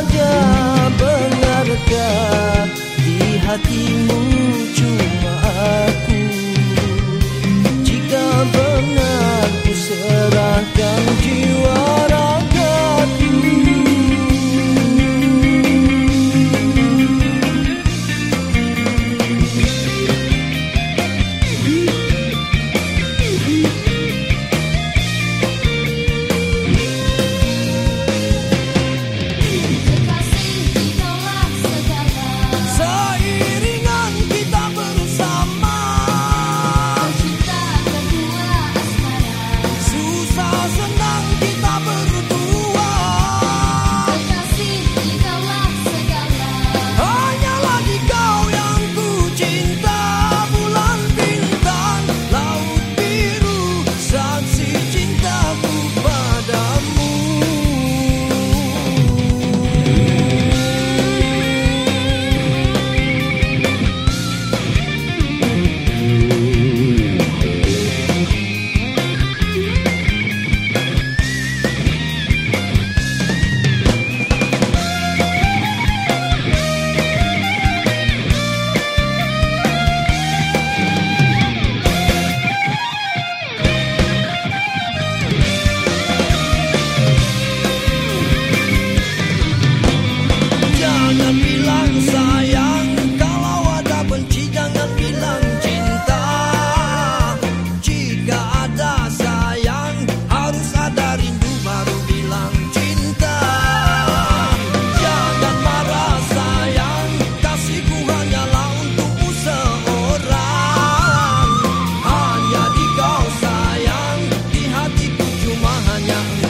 saja benarkah di hatimu? young.